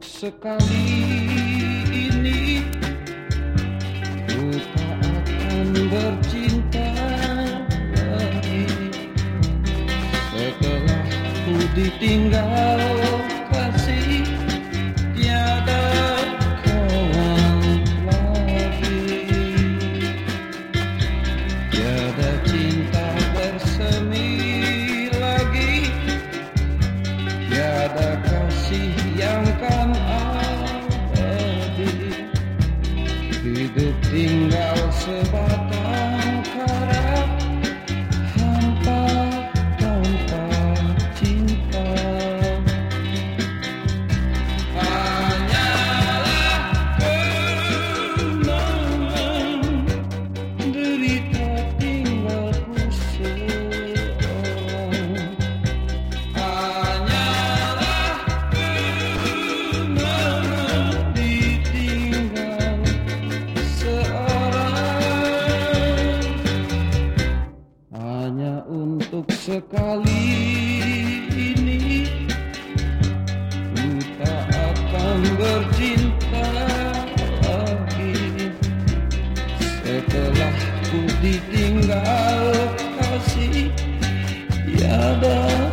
sekali ini Ku tak akan bercinta lagi. Setelah ku ditinggal ditinggal sebatang kara. Sekali ini Ku tak akan bercinta lagi. Setelah ku ditinggal kasih Tiada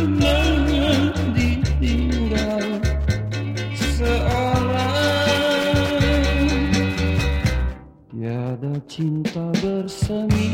kenangan ditinggal seorang Tiada cinta bersemi